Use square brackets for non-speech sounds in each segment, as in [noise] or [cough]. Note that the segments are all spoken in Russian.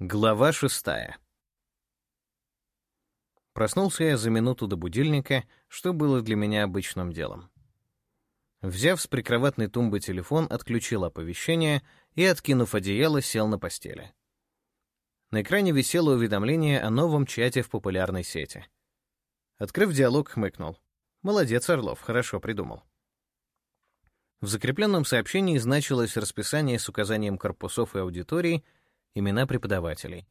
Глава шестая. Проснулся я за минуту до будильника, что было для меня обычным делом. Взяв с прикроватной тумбы телефон, отключил оповещение и, откинув одеяло, сел на постели. На экране висело уведомление о новом чате в популярной сети. Открыв диалог, хмыкнул. «Молодец, Орлов, хорошо придумал». В закрепленном сообщении значилось расписание с указанием корпусов и аудиторий, имена преподавателей.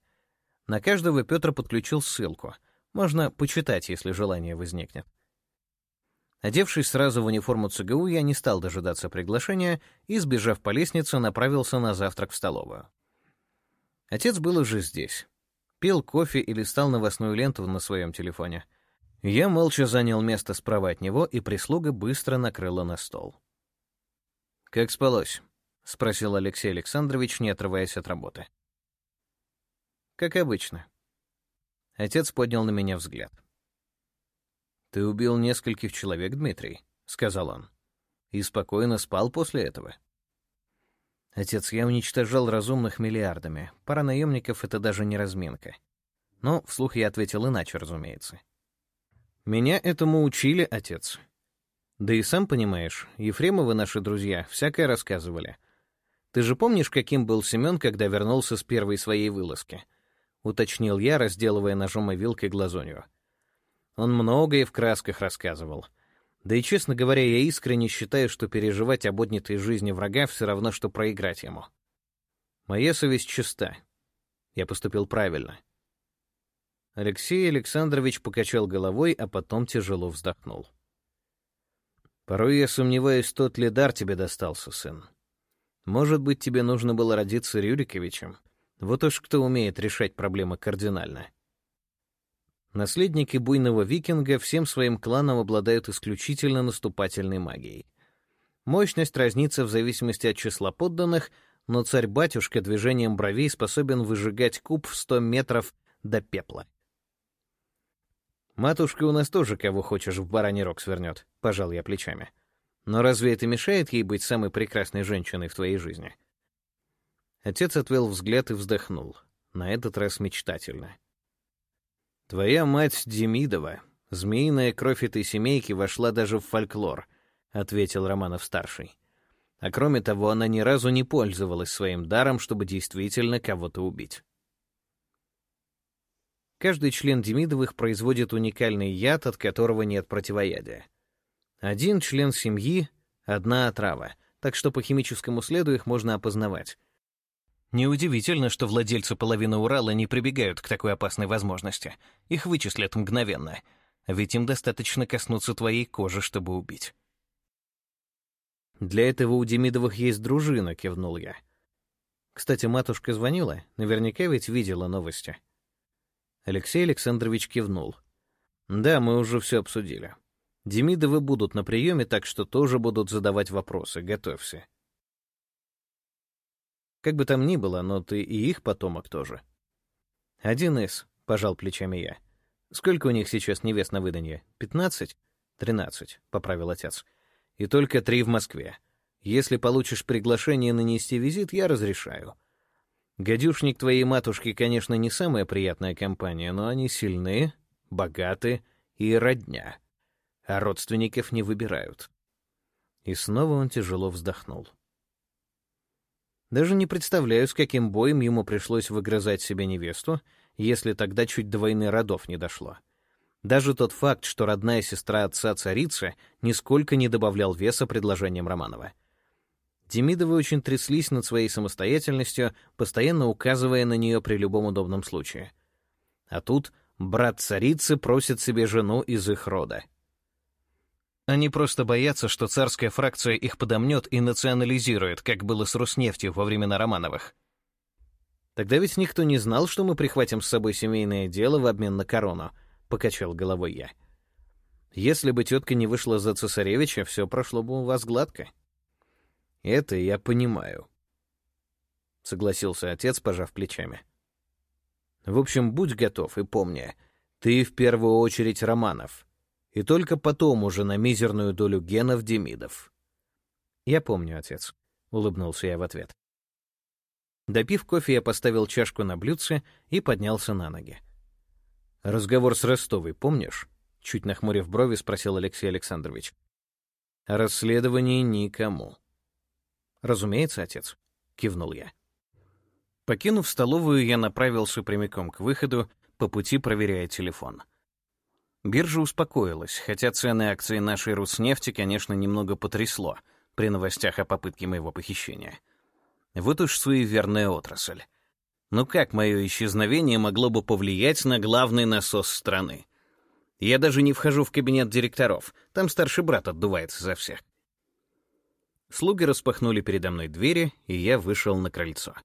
На каждого Петр подключил ссылку. Можно почитать, если желание возникнет. Одевшись сразу в униформу ЦГУ, я не стал дожидаться приглашения и, сбежав по лестнице, направился на завтрак в столовую. Отец был уже здесь. Пил кофе и листал новостную ленту на своем телефоне. Я молча занял место справа от него, и прислуга быстро накрыла на стол. «Как спалось?» — спросил Алексей Александрович, не отрываясь от работы. «Как обычно». Отец поднял на меня взгляд. «Ты убил нескольких человек, Дмитрий», — сказал он. «И спокойно спал после этого». «Отец, я уничтожал разумных миллиардами. Пара наемников — это даже не разминка». Но вслух я ответил иначе, разумеется. «Меня этому учили, отец. Да и сам понимаешь, Ефремовы наши друзья всякое рассказывали. Ты же помнишь, каким был Семен, когда вернулся с первой своей вылазки?» — уточнил я, разделывая ножом и вилкой глазунью. Он многое в красках рассказывал. Да и, честно говоря, я искренне считаю, что переживать об отнятой жизни врага все равно, что проиграть ему. Моя совесть чиста. Я поступил правильно. Алексей Александрович покачал головой, а потом тяжело вздохнул. «Порой я сомневаюсь, тот ли дар тебе достался, сын. Может быть, тебе нужно было родиться Рюриковичем? Вот уж кто умеет решать проблемы кардинально». Наследники буйного викинга всем своим кланом обладают исключительно наступательной магией. Мощность разнится в зависимости от числа подданных, но царь-батюшка движением бровей способен выжигать куб в сто метров до пепла. «Матушка у нас тоже кого хочешь в бараний рог свернет», — пожал я плечами. «Но разве это мешает ей быть самой прекрасной женщиной в твоей жизни?» Отец отвел взгляд и вздохнул, на этот раз мечтательно. «Твоя мать Демидова. Змеиная кровь этой семейки вошла даже в фольклор», — ответил Романов-старший. «А кроме того, она ни разу не пользовалась своим даром, чтобы действительно кого-то убить». Каждый член Демидовых производит уникальный яд, от которого нет противоядия. Один член семьи — одна отрава, так что по химическому следу их можно опознавать. Неудивительно, что владельцы половины Урала не прибегают к такой опасной возможности. Их вычислят мгновенно. Ведь им достаточно коснуться твоей кожи, чтобы убить. «Для этого у Демидовых есть дружина», — кивнул я. «Кстати, матушка звонила. Наверняка ведь видела новости». Алексей Александрович кивнул. «Да, мы уже все обсудили. Демидовы будут на приеме, так что тоже будут задавать вопросы. Готовься. Как бы там ни было, но ты и их потомок тоже. Один из, — пожал плечами я. Сколько у них сейчас невест на выданье? Пятнадцать? Тринадцать, — поправил отец. И только три в Москве. Если получишь приглашение нанести визит, я разрешаю. Гадюшник твоей матушки, конечно, не самая приятная компания, но они сильны, богаты и родня. А родственников не выбирают. И снова он тяжело вздохнул. Даже не представляю, с каким боем ему пришлось выгрызать себе невесту, если тогда чуть до войны родов не дошло. Даже тот факт, что родная сестра отца царицы, нисколько не добавлял веса предложениям Романова. Демидовы очень тряслись над своей самостоятельностью, постоянно указывая на нее при любом удобном случае. А тут брат царицы просит себе жену из их рода. Они просто боятся, что царская фракция их подомнет и национализирует, как было с Роснефтью во времена Романовых. Тогда ведь никто не знал, что мы прихватим с собой семейное дело в обмен на корону, — покачал головой я. Если бы тетка не вышла за цесаревича, все прошло бы у вас гладко. Это я понимаю, — согласился отец, пожав плечами. В общем, будь готов и помни, ты в первую очередь Романов — и только потом уже на мизерную долю генов Демидов. «Я помню, отец», — улыбнулся я в ответ. Допив кофе, я поставил чашку на блюдце и поднялся на ноги. «Разговор с Ростовой, помнишь?» Чуть нахмурив брови, спросил Алексей Александрович. «О расследовании никому». «Разумеется, отец», — кивнул я. Покинув столовую, я направился прямиком к выходу, по пути проверяя телефон. Биржа успокоилась, хотя цены акций нашей Руснефти, конечно, немного потрясло при новостях о попытке моего похищения. Вот уж суеверная отрасль. Ну как мое исчезновение могло бы повлиять на главный насос страны? Я даже не вхожу в кабинет директоров, там старший брат отдувается за всех. Слуги распахнули передо мной двери, и я вышел на крыльцо.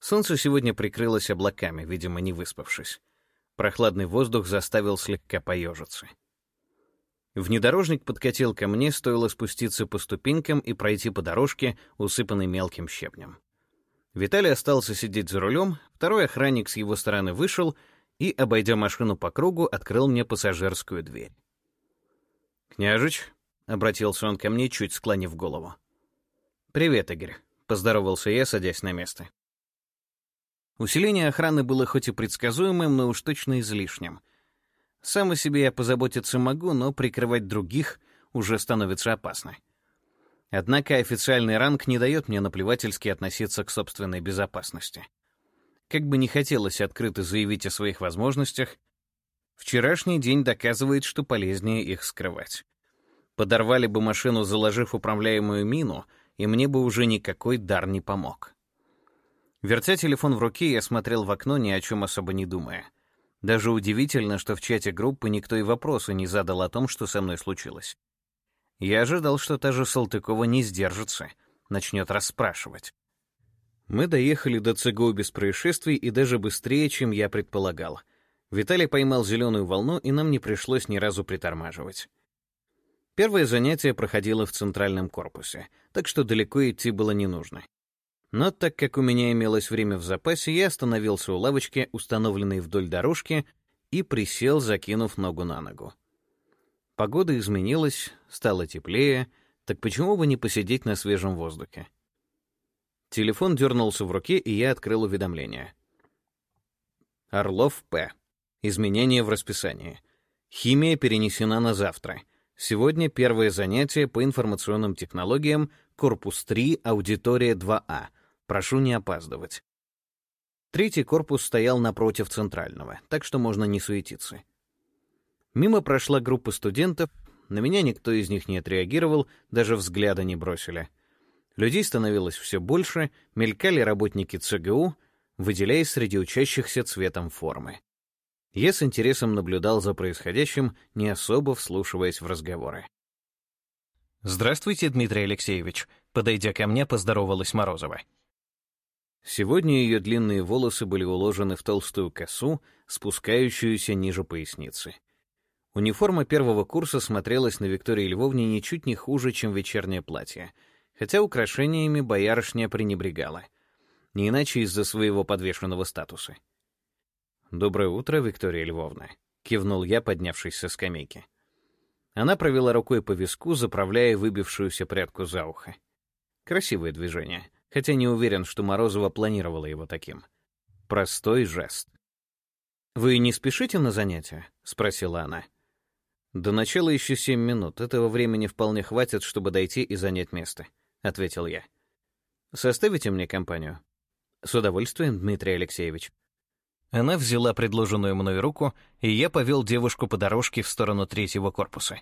Солнце сегодня прикрылось облаками, видимо, не выспавшись. Прохладный воздух заставил слегка поежиться. Внедорожник подкатил ко мне, стоило спуститься по ступенькам и пройти по дорожке, усыпанной мелким щебнем. Виталий остался сидеть за рулем, второй охранник с его стороны вышел и, обойдя машину по кругу, открыл мне пассажирскую дверь. «Княжич», — обратился он ко мне, чуть склонив голову. «Привет, Игорь», — поздоровался я, садясь на место. Усиление охраны было хоть и предсказуемым, но уж точно излишним. Сам о себе я позаботиться могу, но прикрывать других уже становится опасно. Однако официальный ранг не дает мне наплевательски относиться к собственной безопасности. Как бы не хотелось открыто заявить о своих возможностях, вчерашний день доказывает, что полезнее их скрывать. Подорвали бы машину, заложив управляемую мину, и мне бы уже никакой дар не помог. Вертя телефон в руке, я смотрел в окно, ни о чем особо не думая. Даже удивительно, что в чате группы никто и вопроса не задал о том, что со мной случилось. Я ожидал, что та же Салтыкова не сдержится, начнет расспрашивать. Мы доехали до ЦГУ без происшествий и даже быстрее, чем я предполагал. Виталий поймал зеленую волну, и нам не пришлось ни разу притормаживать. Первое занятие проходило в центральном корпусе, так что далеко идти было не нужно. Но так как у меня имелось время в запасе, я остановился у лавочки, установленной вдоль дорожки, и присел, закинув ногу на ногу. Погода изменилась, стало теплее, так почему бы не посидеть на свежем воздухе? Телефон дернулся в руке, и я открыл уведомление. Орлов П. Изменения в расписании. Химия перенесена на завтра. Сегодня первое занятие по информационным технологиям, корпус 3, аудитория 2А. Прошу не опаздывать. Третий корпус стоял напротив центрального, так что можно не суетиться. Мимо прошла группа студентов, на меня никто из них не отреагировал, даже взгляда не бросили. Людей становилось все больше, мелькали работники ЦГУ, выделяясь среди учащихся цветом формы. Я с интересом наблюдал за происходящим, не особо вслушиваясь в разговоры. «Здравствуйте, Дмитрий Алексеевич», — подойдя ко мне, поздоровалась Морозова. Сегодня ее длинные волосы были уложены в толстую косу, спускающуюся ниже поясницы. Униформа первого курса смотрелась на Виктории Львовне ничуть не хуже, чем вечернее платье, хотя украшениями боярышня пренебрегала. Не иначе из-за своего подвешенного статуса. «Доброе утро, Виктория Львовна», — кивнул я, поднявшись со скамейки. Она провела рукой по виску, заправляя выбившуюся прядку за ухо. Красивое движение, хотя не уверен, что Морозова планировала его таким. Простой жест. «Вы не спешите на занятия?» — спросила она. «До начала еще семь минут. Этого времени вполне хватит, чтобы дойти и занять место», — ответил я. «Составите мне компанию?» «С удовольствием, Дмитрий Алексеевич». Она взяла предложенную мной руку, и я повел девушку по дорожке в сторону третьего корпуса.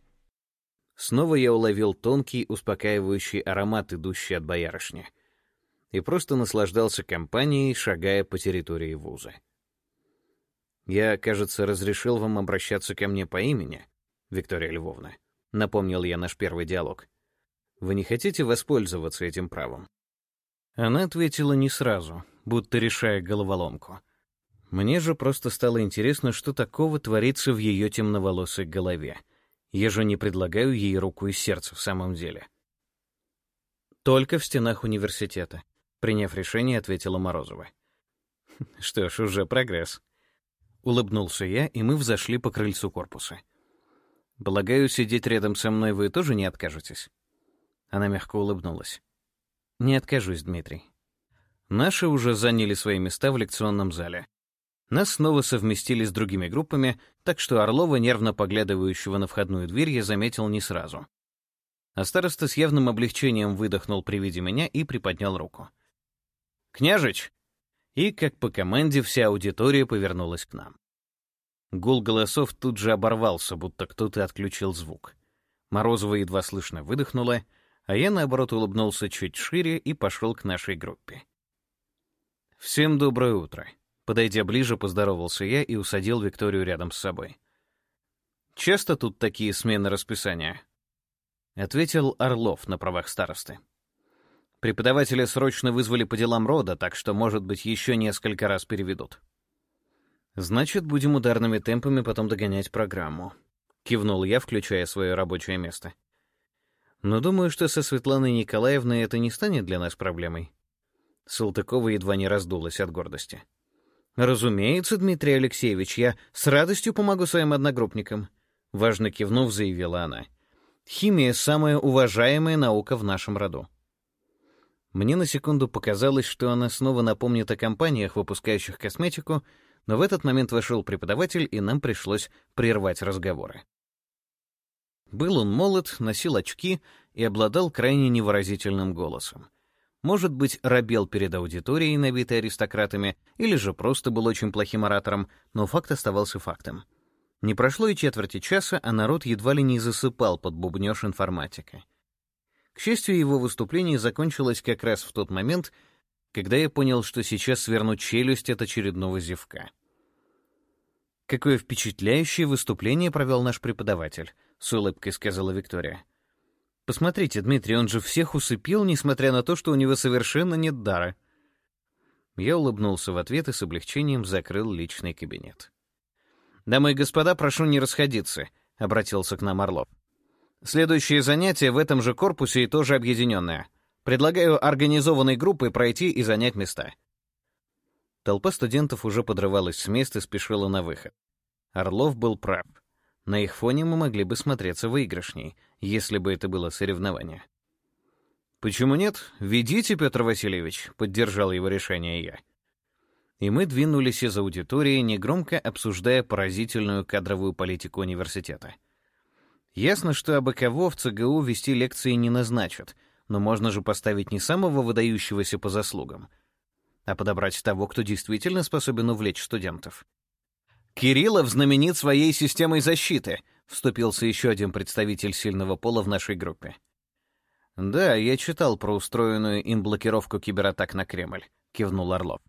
Снова я уловил тонкий, успокаивающий аромат, идущий от боярышни, и просто наслаждался компанией, шагая по территории вуза. «Я, кажется, разрешил вам обращаться ко мне по имени», Виктория Львовна», — напомнил я наш первый диалог. «Вы не хотите воспользоваться этим правом?» Она ответила не сразу, будто решая головоломку. Мне же просто стало интересно, что такого творится в ее темноволосой голове. Я же не предлагаю ей руку и сердце в самом деле. «Только в стенах университета», — приняв решение, ответила Морозова. [laughs] «Что ж, уже прогресс». Улыбнулся я, и мы взошли по крыльцу корпуса. Полагаю, сидеть рядом со мной вы тоже не откажетесь?» Она мягко улыбнулась. «Не откажусь, Дмитрий». Наши уже заняли свои места в лекционном зале. Нас снова совместили с другими группами, так что Орлова, нервно поглядывающего на входную дверь, я заметил не сразу. А староста с явным облегчением выдохнул при виде меня и приподнял руку. «Княжич!» И, как по команде, вся аудитория повернулась к нам. Гул голосов тут же оборвался, будто кто-то отключил звук. Морозова едва слышно выдохнула, а я, наоборот, улыбнулся чуть шире и пошел к нашей группе. «Всем доброе утро!» Подойдя ближе, поздоровался я и усадил Викторию рядом с собой. «Часто тут такие смены расписания?» Ответил Орлов на правах старосты. Преподавателя срочно вызвали по делам рода, так что, может быть, еще несколько раз переведут. «Значит, будем ударными темпами потом догонять программу», — кивнул я, включая свое рабочее место. «Но думаю, что со Светланой Николаевной это не станет для нас проблемой». Салтыкова едва не раздулась от гордости. «Разумеется, Дмитрий Алексеевич, я с радостью помогу своим одногруппникам», — важно кивнув, заявила она. «Химия — самая уважаемая наука в нашем роду». Мне на секунду показалось, что она снова напомнит о компаниях, выпускающих косметику, но в этот момент вошел преподаватель, и нам пришлось прервать разговоры. Был он молод, носил очки и обладал крайне невыразительным голосом. Может быть, робел перед аудиторией, набитой аристократами, или же просто был очень плохим оратором, но факт оставался фактом. Не прошло и четверти часа, а народ едва ли не засыпал под бубнёж информатика. К счастью, его выступление закончилось как раз в тот момент, когда я понял, что сейчас сверну челюсть от очередного зевка. «Какое впечатляющее выступление провел наш преподаватель», — с улыбкой сказала Виктория. Посмотрите, Дмитрий, он же всех усыпил, несмотря на то, что у него совершенно нет дара. Я улыбнулся в ответ и с облегчением закрыл личный кабинет. «Дамы и господа, прошу не расходиться», — обратился к нам Орлов. «Следующее занятие в этом же корпусе и тоже объединенное. Предлагаю организованной группой пройти и занять места». Толпа студентов уже подрывалась с места и спешила на выход. Орлов был прав. На их фоне мы могли бы смотреться выигрышней, если бы это было соревнование. «Почему нет? Ведите, Петр Васильевич», — поддержал его решение я. И мы двинулись из аудитории, негромко обсуждая поразительную кадровую политику университета. Ясно, что абы кого в ЦГУ вести лекции не назначат, но можно же поставить не самого выдающегося по заслугам, а подобрать того, кто действительно способен увлечь студентов. «Кириллов знаменит своей системой защиты», — вступился еще один представитель сильного пола в нашей группе. «Да, я читал про устроенную им блокировку кибератак на Кремль», — кивнул Орлов.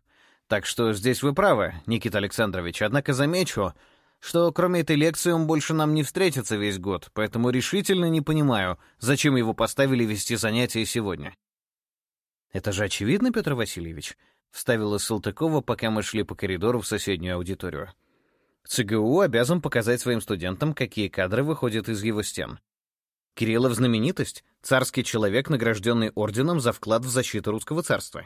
«Так что здесь вы правы, Никита Александрович, однако замечу, что кроме этой лекции он больше нам не встретится весь год, поэтому решительно не понимаю, зачем его поставили вести занятия сегодня». «Это же очевидно, Петр Васильевич», — вставила Салтыкова, пока мы шли по коридору в соседнюю аудиторию. ЦГУ обязан показать своим студентам, какие кадры выходят из его стен. Кириллов — знаменитость, царский человек, награжденный орденом за вклад в защиту русского царства.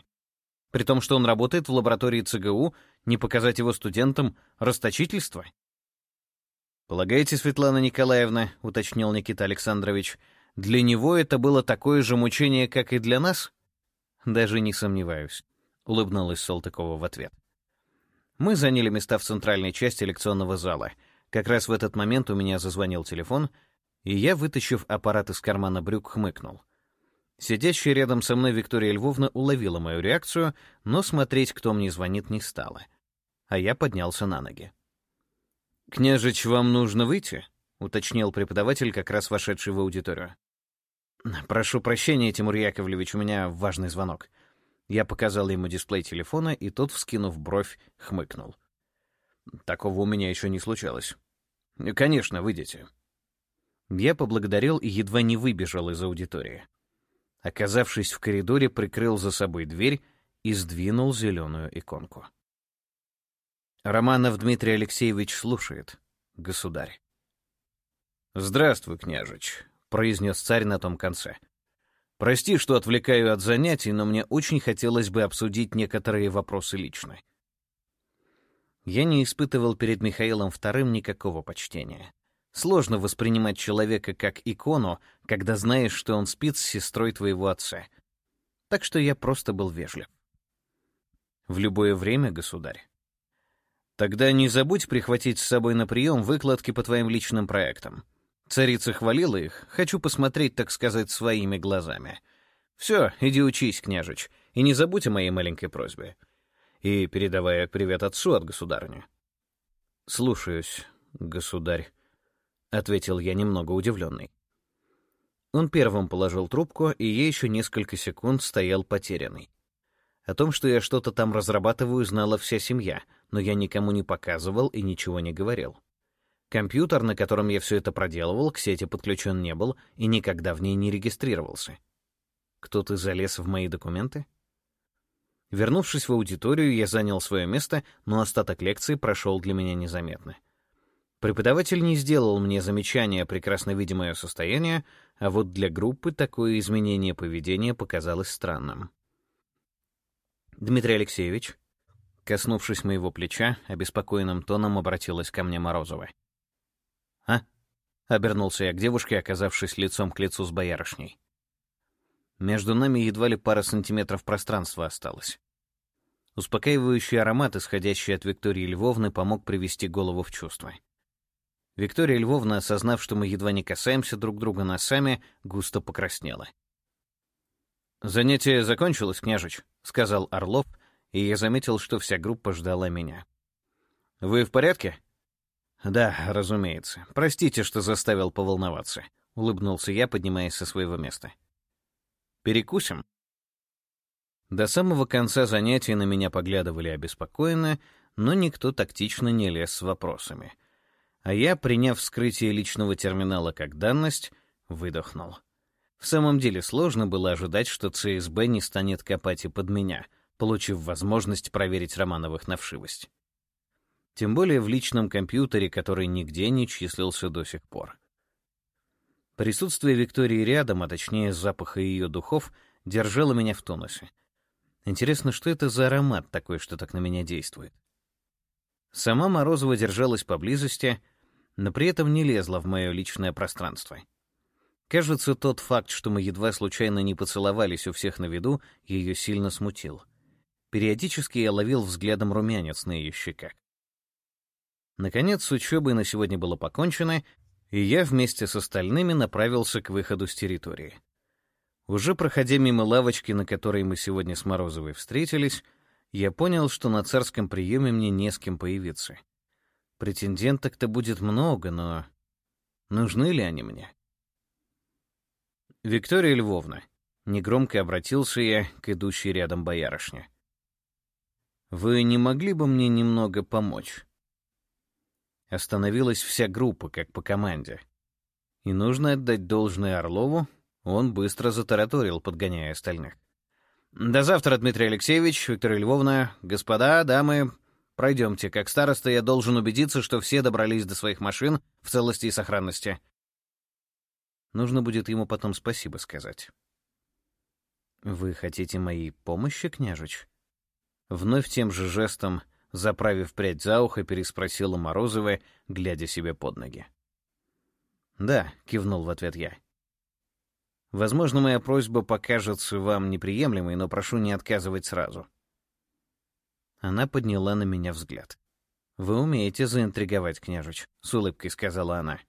При том, что он работает в лаборатории ЦГУ, не показать его студентам — расточительство. «Полагаете, Светлана Николаевна, — уточнил Никита Александрович, — для него это было такое же мучение, как и для нас?» «Даже не сомневаюсь», — улыбнулась Салтыкова в ответ. Мы заняли места в центральной части лекционного зала. Как раз в этот момент у меня зазвонил телефон, и я, вытащив аппарат из кармана брюк, хмыкнул. Сидящая рядом со мной Виктория Львовна уловила мою реакцию, но смотреть, кто мне звонит, не стала. А я поднялся на ноги. «Княжич, вам нужно выйти?» — уточнил преподаватель, как раз вошедший в аудиторию. «Прошу прощения, Тимур Яковлевич, у меня важный звонок. Я показал ему дисплей телефона, и тот, вскинув бровь, хмыкнул. Такого у меня еще не случалось. Конечно, выйдите. Я поблагодарил и едва не выбежал из аудитории. Оказавшись в коридоре, прикрыл за собой дверь и сдвинул зеленую иконку. Романов Дмитрий Алексеевич слушает, государь. «Здравствуй, княжич», — произнес царь на том конце. Прости, что отвлекаю от занятий, но мне очень хотелось бы обсудить некоторые вопросы лично. Я не испытывал перед Михаилом II никакого почтения. Сложно воспринимать человека как икону, когда знаешь, что он спит с сестрой твоего отца. Так что я просто был вежлив. В любое время, государь. Тогда не забудь прихватить с собой на прием выкладки по твоим личным проектам. Царица хвалила их, хочу посмотреть, так сказать, своими глазами. Все, иди учись, княжич, и не забудь о моей маленькой просьбе. И передавай привет отцу от государыни. Слушаюсь, государь, — ответил я немного удивленный. Он первым положил трубку, и я еще несколько секунд стоял потерянный. О том, что я что-то там разрабатываю, знала вся семья, но я никому не показывал и ничего не говорил. Компьютер, на котором я все это проделывал, к сети подключен не был и никогда в ней не регистрировался. Кто-то залез в мои документы? Вернувшись в аудиторию, я занял свое место, но остаток лекции прошел для меня незаметно. Преподаватель не сделал мне замечания, прекрасно видя мое состояние, а вот для группы такое изменение поведения показалось странным. «Дмитрий Алексеевич», коснувшись моего плеча, обеспокоенным тоном обратилась ко мне Морозова. «А?» — обернулся я к девушке, оказавшись лицом к лицу с боярышней. Между нами едва ли пара сантиметров пространства осталось. Успокаивающий аромат, исходящий от Виктории Львовны, помог привести голову в чувство. Виктория Львовна, осознав, что мы едва не касаемся друг друга носами, густо покраснела. «Занятие закончилось, княжич», — сказал Орлов, и я заметил, что вся группа ждала меня. «Вы в порядке?» «Да, разумеется. Простите, что заставил поволноваться», — улыбнулся я, поднимаясь со своего места. «Перекусим?» До самого конца занятия на меня поглядывали обеспокоенно, но никто тактично не лез с вопросами. А я, приняв вскрытие личного терминала как данность, выдохнул. В самом деле сложно было ожидать, что ЦСБ не станет копать и под меня, получив возможность проверить Романовых на вшивость. Тем более в личном компьютере, который нигде не числился до сих пор. Присутствие Виктории рядом, а точнее запаха ее духов, держало меня в тонусе. Интересно, что это за аромат такой, что так на меня действует? Сама Морозова держалась поблизости, но при этом не лезла в мое личное пространство. Кажется, тот факт, что мы едва случайно не поцеловались у всех на виду, ее сильно смутил. Периодически я ловил взглядом румянец на ее щеках. Наконец, с учебой на сегодня было покончено, и я вместе с остальными направился к выходу с территории. Уже проходя мимо лавочки, на которой мы сегодня с Морозовой встретились, я понял, что на царском приеме мне не с кем появиться. Претенденток-то будет много, но нужны ли они мне? «Виктория Львовна», — негромко обратился я к идущей рядом боярышне. «Вы не могли бы мне немного помочь?» Остановилась вся группа, как по команде. И нужно отдать должное Орлову, он быстро затараторил, подгоняя остальных. «До завтра, Дмитрий Алексеевич, Виктория Львовна, господа, дамы, пройдемте. Как староста я должен убедиться, что все добрались до своих машин в целости и сохранности». Нужно будет ему потом спасибо сказать. «Вы хотите моей помощи, княжич?» Вновь тем же жестом заправив прядь за ухо, переспросила Морозова, глядя себе под ноги. «Да», — кивнул в ответ я. «Возможно, моя просьба покажется вам неприемлемой, но прошу не отказывать сразу». Она подняла на меня взгляд. «Вы умеете заинтриговать, княжич», — с улыбкой сказала она.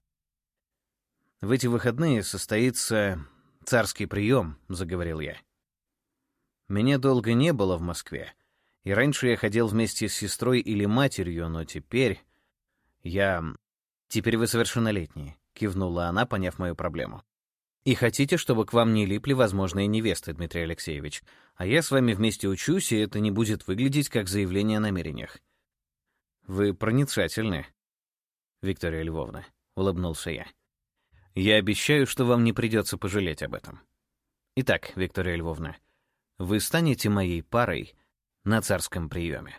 «В эти выходные состоится царский прием», — заговорил я. «Меня долго не было в Москве, и раньше я ходил вместе с сестрой или матерью, но теперь... Я... Теперь вы совершеннолетние, кивнула она, поняв мою проблему. И хотите, чтобы к вам не липли возможные невесты, Дмитрий Алексеевич. А я с вами вместе учусь, и это не будет выглядеть как заявление о намерениях. Вы проницательны, Виктория Львовна, улыбнулся я. Я обещаю, что вам не придется пожалеть об этом. Итак, Виктория Львовна, вы станете моей парой на царском приеме.